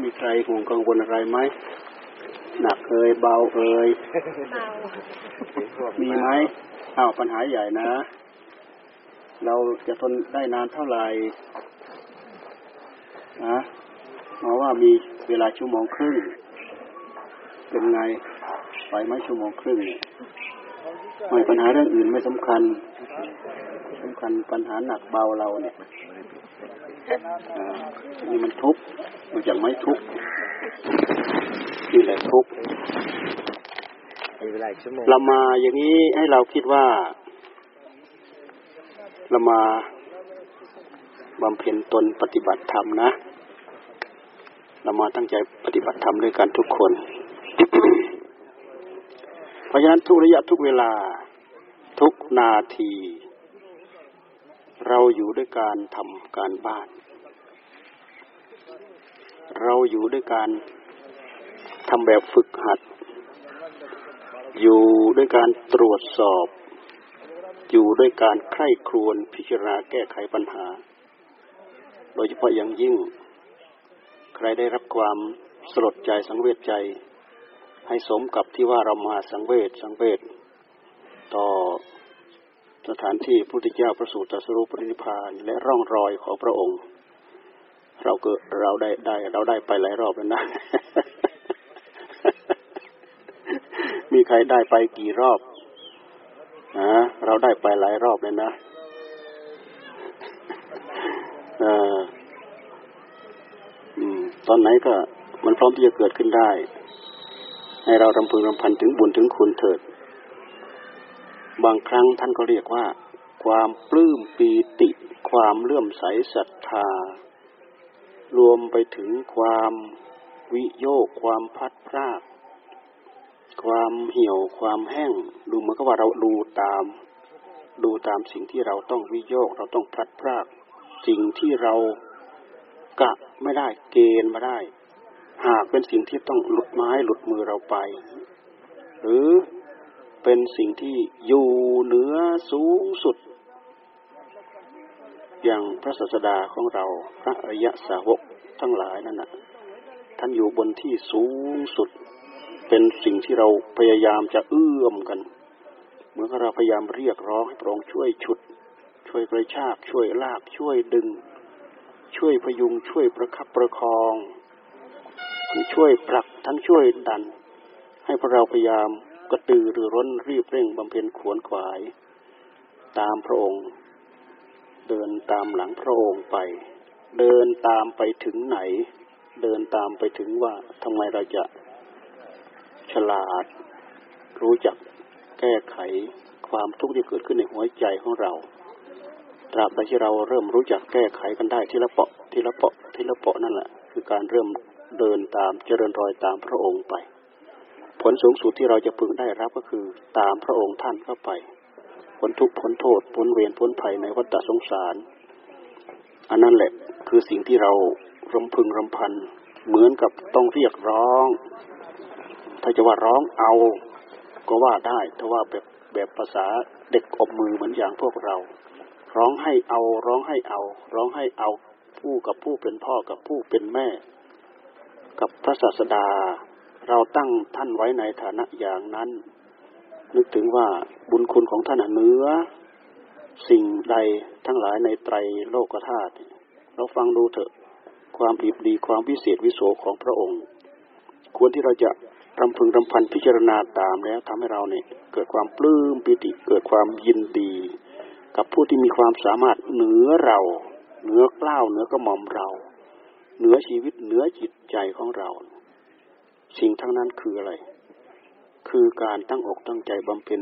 มีใครห่วงกังวลอะไรไหมหนักเอ่ยเบาเอ่ยเมามีไหมอ้าวปัญหาใหญ่นะ เราจะทนได้นานเท่าไหร่นะมาว่ามีเวลาชั่วโมงครึ่ง เป็นไงไปไหมชั่วโมงครึ่งเนี่ยไม่ปัญหาเรื่องอื่นไม่สำคัญสำคัญปัญหาหนักเบาเราเนี่ย อ่านี่มันทุกข์มันจะไม่ทุกข์นี่แหละทุกข์มีเวลาอีกชั่วโมงเรามาอย่างนี้ให้เราคิดว่า เรามาบำเพ็ญตนปฏิบัติธรรมนะ เรามาตั้งใจปฏิบัติธรรมด้วยกันทุกคน เพราะฉะนั้นทุกระยะทุกเวลา ทุกนาที เราอยู่ด้วยการทำการบ้าน เราอยู่ด้วยการทำแบบฝึกหัด อยู่ด้วยการตรวจสอบ อยู่ด้วยการใคร่ครวญพิจารณาแก้ไขปัญหา โดยเฉพาะอย่างยิ่ง ใครได้รับความสลดใจสังเวชใจ ให้สมกับที่ว่าเรามาสังเวชสังเวชต่อสถานที่พุทธเจ้าประสูติตรัสรู้ปรินิพพานและร่องรอยของพระองค์ เรากิดเราได้ได้เราได้ไปหลายรอบแล้วนะ มีใครได้ไปกี่รอบนะเราได้ไปหลายรอบเลยนะเอออืมตอนไหนก็มันพร้อมที่จะเกิดขึ้นได้ ให้เรารำพึงรำพันถึงบุญถึงคุณเถิด บางครั้งท่านก็เรียกว่า ความปลื้มปีติ ความเลื่อมใสศรัทธา รวมไปถึงความวิโยคความพัดพราก ความเหี่ยวความแห้ง ดูเหมือนกับว่าเราดูตาม ดูตามสิ่งที่เราต้องวิโยคเราต้องพลัดพราก สิ่งที่เรากะไม่ได้เกณฑ์มาได้ หากเป็นสิ่งที่ต้องหลุดไม้หลุดมือเราไป หรือเป็นสิ่งที่อยู่เหนือสูงสุด อย่างพระศาสดาของเราพระอริยสาวกทั้งหลายนั่นนะท่านอยู่บนที่สูงสุด เป็นสิ่งที่เราพยายามจะเอื้อมกัน เหมือนเราพยายามเรียกร้องให้พระองค์ช่วยฉุด ช่วยกระชากช่วยลากช่วยดึง ช่วยพยุงช่วยประคับประคองทั้งช่วยผลักทั้งช่วยดัน ให้พวกเราพยายามกระตือรือร้นรีบเร่งบำเพ็ญขวนขวาย ตามพระองค์ เดินตามหลังพระองค์ไป เดินตามไปถึงไหน เดินตามไปถึงว่าทำไมเราจะฉลาด รู้จักแก้ไขความทุกข์ที่เกิดขึ้นในหัวใจของเรา ตราบใดที่เราเริ่มรู้จักแก้ไขกันได้ทีละเปาะทีละเปาะทีละเปาะนั่นแหละคือการเริ่มเดินตามเจริญรอยตามพระองค์ไป ผลสูงสุดที่เราจะพึงได้รับก็คือตามพระองค์ท่านเข้าไป พ้นทุกข์พ้นโทษ พ้นเวรพ้นภัยในวัฏสงสาร อันนั้นแหละคือสิ่งที่เรารำพึงรำพัน เหมือนกับต้องเรียกร้อง ถ้าจะว่าร้องเอา ก็ว่าได้ถ้าว่าแบบแบบภาษาเด็กอบมือเหมือนอย่างพวกเรา ร้องให้เอาร้องให้เอา ร้องให้เอาผู้กับผู้เป็นพ่อกับผู้เป็นแม่ กับพระศาสดา เราตั้งท่านไว้ในฐานะอย่างนั้น นึกถึงว่าบุญคุณของท่านเหนือ สิ่งใดทั้งหลายในไตรโลกธาตุเราฟังดูเถอะความดีดีความวิเศษวิโสของพระองค์ ควรที่เราจะรำพึงรำพันพิจารณาตามแล้วทำให้เราเนี่ยเกิดความปลื้มปิติเกิดความยินดี กับผู้ที่มีความสามารถเหนือเรา เหนือกล้าวเหนือกระหม่อมเรา เหนือชีวิตเหนือจิตใจของเรา สิ่งทั้งนั้นคืออะไร คือการตั้งอกตั้งใจบำเพ็ญ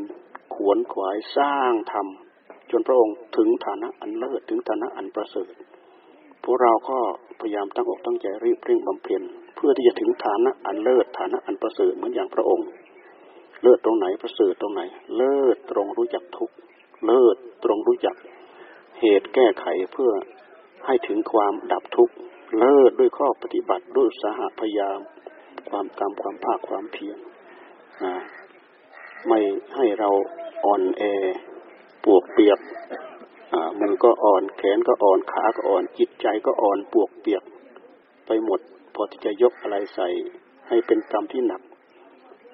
ขวนขวายสร้างธรรมจนพระองค์ถึงฐานะอันเลิศถึงฐานะอันประเสริฐพวกเราก็พยายามตั้งอกตั้งใจรีบเร่งบำเพ็ญเพื่อที่จะถึงฐานะอันเลิศฐานะอันประเสริฐเหมือนอย่างพระองค์ เลิศตรงไหนประเสริฐตรงไหน เลิศตรงรู้จักทุกเลิศตรงรู้จัก เหตุแก้ไขเพื่อให้ถึงความดับทุกข์เลิศด้วยข้อปฏิบัติด้วยสหพยายาม ความตามความภาคความเพียร ไม่ให้เราอ่อนแอปวกเปียกมือก็อ่อนแขนก็อ่อนขาก็อ่อนจิตใจก็อ่อนปวกเปียก ไปหมด พอที่จะยกอะไรใส่ ให้เป็นกรรมที่หนัก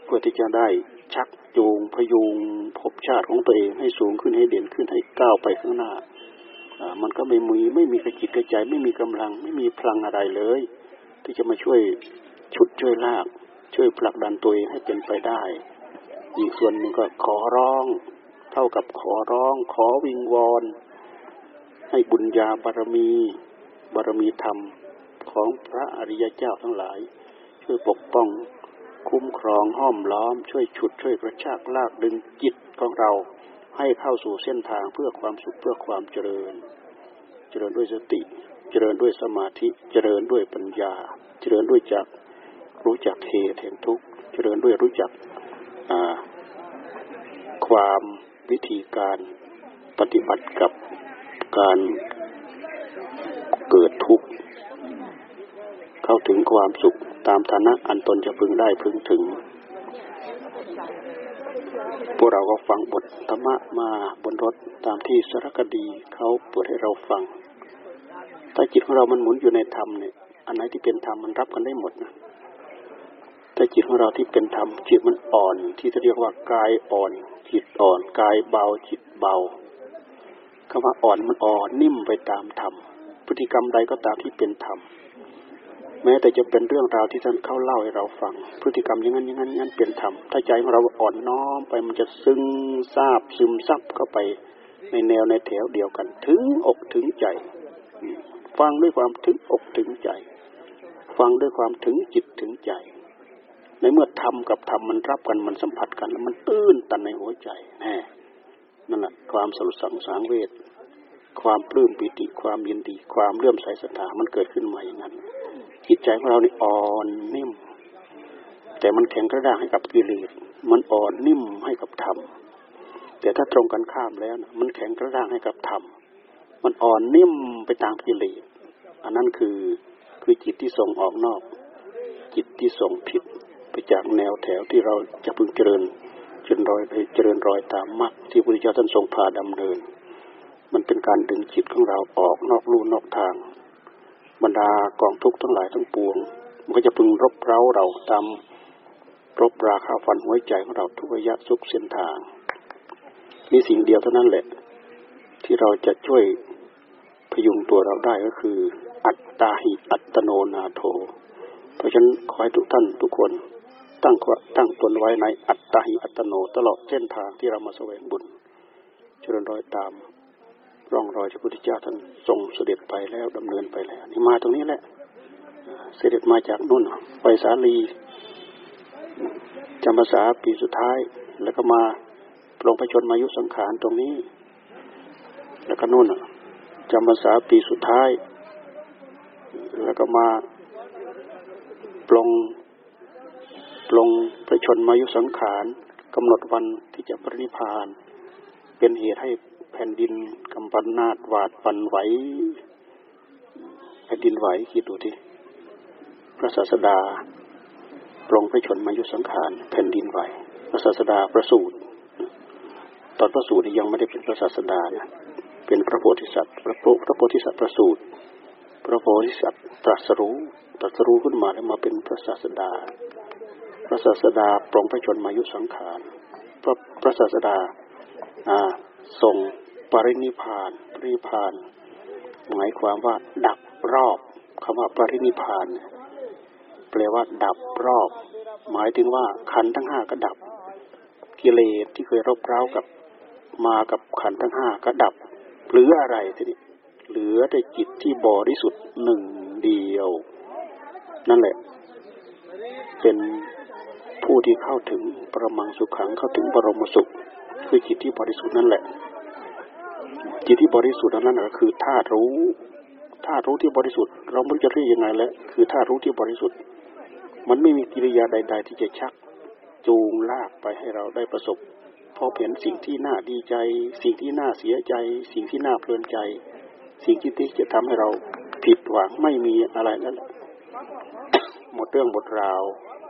เพื่อที่จะได้ชักจูงพยุงภพชาติของตัวเองให้สูงขึ้นให้เด่นขึ้นให้ก้าวไปข้างหน้ามันก็ไม่มีไม่มีกระจิตกระใจ ไม่มีกำลัง ไม่มีพลังอะไรเลย ที่จะมาช่วยชุดช่วยลาก ช่วยผลักดันตัวเองให้เป็นไปได้ อีกส่วนหนึ่งก็ขอร้อง เท่ากับขอร้อง ขอวิงวอน ให้บุญญาบารมี บารมีธรรมของพระอริยเจ้าทั้งหลาย ช่วยปกป้อง คุ้มครองห้อมล้อม ช่วยฉุดช่วยกระชากลากดึงจิตของเราให้เข้าสู่เส้นทางเพื่อความสุขเพื่อความเจริญ เจริญด้วยสติ เจริญด้วยสมาธิ เจริญด้วยปัญญา เจริญด้วยจัก รู้จักเหตุแห่งทุกข์เจริญด้วยรู้จักความวิธีการปฏิบัติกับการเกิดทุกข์เข้าถึงความสุขตามฐานะอันตนจะพึงได้พึงถึง พวกเราก็ฟังบทธรรมะมาบนรถตามที่สารคดีเขาเปิดให้เราฟัง ถ้าจิตของเรามันหมุนอยู่ในธรรมเนี่ย อันไหนที่เป็นธรรมมันรับกันได้หมดนะ ถ้าจิตของเราที่เป็นธรรมจิตมันอ่อน ที่จะเรียกว่ากายอ่อน จิตอ่อนกายเบาจิตเบาคำว่าอ่อนมันอ่อนนิ่มไปตามธรรมพฤติกรรมใดก็ตามที่เป็นธรรมแม้แต่จะเป็นเรื่องราวที่ท่านเขาเล่าให้เราฟัง พฤติกรรมอย่างนั้นอย่างนั้นนั้นเป็นธรรมถ้าใจของเราอ่อนน้อมไปมันจะซึ้งซาบซึมซับเข้าไปในแนวในแถวเดียวกัน ถึงอกถึงใจฟังด้วยความถึงอกถึงใจ ฟังด้วยความถึงจิตถึงใจ ในเมื่อธรรมกับธรรมมันรับกันมันสัมผัสกัน แล้วมันตื้นตันในหัวใจแน่นั่นแหละความสรุปสังสางเวท ความปลื้มปิติ ความยินดี ความเลื่อมใสศรัทธามันเกิดขึ้นมาอย่างนั้น จิตใจของเรานี่อ่อนนิ่ม แต่มันแข็งกระด้างให้กับกิเลส มันอ่อนนิ่มให้กับธรรม แต่ถ้าตรงกันข้ามแล้วนะมันแข็งกระด้างให้กับธรรม มันอ่อนนิ่มไปตามกิเลส อันนั้นคือคือจิตที่ส่งออกนอก จิตที่ส่งผิด จากแนวแถวที่เราจะพึงเจริญจนรอยไปเจริญรอยตามมรรคที่พระพุทธเจ้าท่านทรงพาดำเนิน มันเป็นการดึงจิตของเราออกนอกลู่นอกทาง บรรดากองทุกข์ทั้งหลายทั้งปวง มันก็จะพึงรบเร้าเราตามรบราคาฟันหัวใจของเราทุกระยะทุกเส้นทาง มีสิ่งเดียวเท่านั้นแหละ ที่เราจะช่วยพยุงตัวเราได้ก็คือ อัตตาหิอัตโนนาโถ เพราะฉะนั้นขอให้ทุกท่านทุกคน ตั้งตั้งตนไว้ในอัตตาหิอัตโนตลอดเส้นทางที่เรามาแสวงบุญเจริญรอยตามร่องรอยที่พระพุทธเจ้าท่านทรงเสด็จไปแล้วดำเนินไปแล้ว นี่มาตรงนี้แหละ เสด็จมาจากนุ่นไปสาลีจำภาษาปีสุดท้าย แล้วก็มาลงไปชนมายุสังขารตรงนี้ แล้วก็นุ่นจำภาษาปีสุดท้าย แล้วก็มาปลง ปลงไปชนมายุสังขารกำหนดวันที่จะปรินิพาน เป็นเหตุให้แผ่นดินกำปันนาดหวาดปันไหวแผ่นดินไหวคิดดูที่พระศาสดาปรงพระชนมายุสังขารแผ่นดินไหวพระศาสดาประสูติตอนประสูติยังไม่ได้เป็นพระศาสดานะเป็นพระโพธิสัตว์พระโพพระโพธิสัตว์ประสูติพระโพธิสัตว์ตรัสรู้ตรัสรู้ขึ้นมาแล้วมาเป็นพระศาสดา พระศาสดาปรงพระชนมายุสังขาร พระพระศาสดาอ่าทรงปรินิพานปรินิพานหมายความว่า ดับรอบคำว่าปรินิพานแปลว่า ดับรอบ หมายถึงว่าขันทั้งห้าก็ดับ กิเลสที่เคยรบเร้ากับมากับขันทั้งห้าก็ดับเหลืออะไรทีนี้เหลือแต่จิตที่บริสุทธิ์หนึ่งเดียว นั่นแหละ เป็น ผู้ที่เข้าถึงประมังสุขขังเข้าถึงบรมสุข คือจิตที่บริสุทธิ์นั่นแหละ จิตที่บริสุทธิ์นั่นก็คือธาตุรู้ธาตุรู้ที่บริสุทธิ์เราไม่รู้จะเรียกยังไงแล้วคือธาตุรู้ที่บริสุทธิ์ มันไม่มีกิริยาใด ๆ ที่จะชักจูงลากไปให้เราได้ประสบพบเห็นสิ่งที่น่าดีใจ สิ่งที่น่าเสียใจ สิ่งที่น่าเพลินใจ สิ่งที่ที่จะทำให้เราผิดหวังไม่มีอะไรนั่นหมดเรื่องหมดราว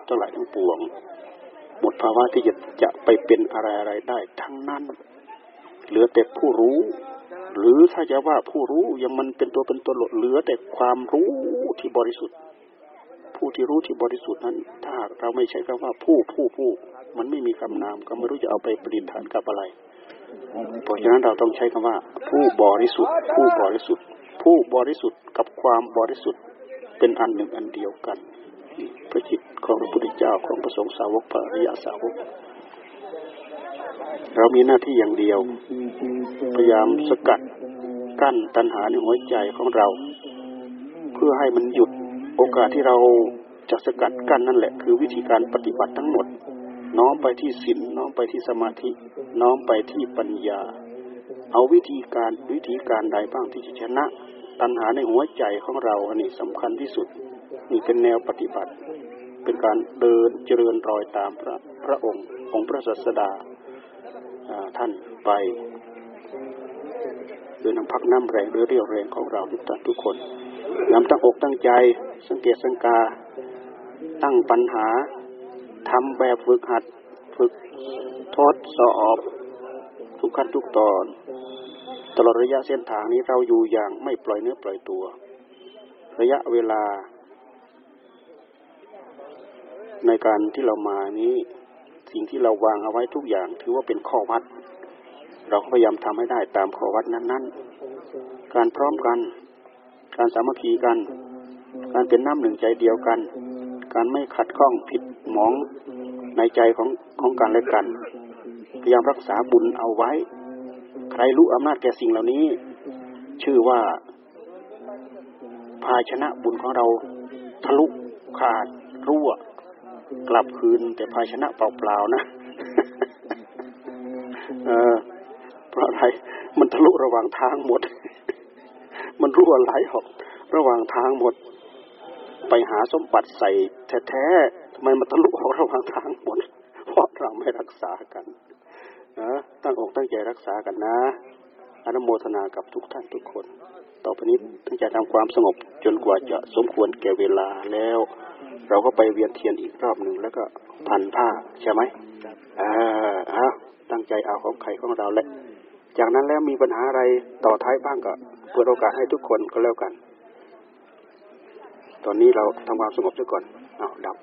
ทั้งหลายทั้งปวง หมดภาวะที่จะจะไปเป็นอะไรอะไรได้ ทั้งนั้น เหลือแต่ผู้รู้ หรือถ้าจะว่าผู้รู้ยังมันเป็นตัวเป็นตนเหลือแต่ความรู้ที่บริสุทธิ์ ผู้ที่รู้ที่บริสุทธิ์นั้น ถ้าเราไม่ใช้คำว่าผู้ผู้ผู้มันไม่มีคำนามก็ไม่รู้จะเอาไปประดิษฐานกับอะไร เพราะฉะนั้นเราต้องใช้คำว่า ผู้บริสุทธิ์ ผู้บริสุทธิ์ ผู้บริสุทธิ์กับความบริสุทธิ์เป็นอันหนึ่งอันเดียวกันพระจิต ของพระพุทธเจ้าของพระสงฆ์สาวกพระอริยสาวก เรามีหน้าที่อย่างเดียว พยายามสกัดกั้นตัณหาในหัวใจของเรา เพื่อให้มันหยุดโอกาสที่เราจะสกัดกั้นนั่นแหละ คือวิธีการปฏิบัติทั้งหมด น้อมไปที่ศีลน้อมไปที่สมาธิ น้อมไปที่ปัญญา เอาวิธีการวิธีการใดบ้างที่จะชนะ ตัณหาในหัวใจของเราอันนี้สำคัญที่สุดนี่เป็นแนวปฏิบัติ เป็นการเดินเจริญรอยตามพระพระองค์องค์พระศาสดาท่านไปโดยน้ำพักน้ำแรงโดยเรียวแรงของเราทุกท่านทุกคนย้ำตั้งอกตั้งใจ สังเกตสังกา ตั้งปัญหาทำแบบฝึกหัด ฝึกทดสอบทุกขั้นทุกตอน ตลอดระยะเส้นทางนี้เราอยู่อย่างไม่ปล่อยเนื้อปล่อยตัว ระยะเวลา ในการที่เรามานี้ สิ่งที่เราวางเอาไว้ทุกอย่าง ถือว่าเป็นข้อวัด เราพยายามทำให้ได้ตามข้อวัดนั้น ๆ การพร้อมกัน การสามัคคีกัน การเป็นน้ำหนึ่งใจเดียวกัน การไม่ขัดข้องผิดหมองในใจของของการและกัน พยายามรักษาบุญเอาไว้ ใครรู้อำนาจแก่สิ่งเหล่านี้ ชื่อว่า ภาชนะบุญของเราทะลุขาดรั่ว กลับคืน แต่ภาชนะเปล่าๆนะเออเพราะอะไรมันทะลุระหว่างทางหมด มันรั่วไหลออกระหว่างทางหมด ไปหาสมบัติใส่แท้ๆทำไมมันทะลุออกระหว่างทางหมดเพราะเราไม่รักษากันนะตั้งอกตั้งใจรักษากันนะ อนุโมทนากับทุกท่านทุกคน ต่อไปนี้ตั้งใจทำความสงบจนกว่าจะสมควรแก่เวลาแล้ว เราก็ไปเวียนเทียนอีกรอบหนึ่งแล้วก็พันผ้าใช่ไหมอ่าอาตั้งใจเอาของใครของเราแหละจากนั้นแล้วมีปัญหาอะไรต่อท้ายบ้างก็เปิดโอกาสให้ทุกคนก็แล้วกัน ตอนนี้เราทำความสงบซะก่อนเอาดับ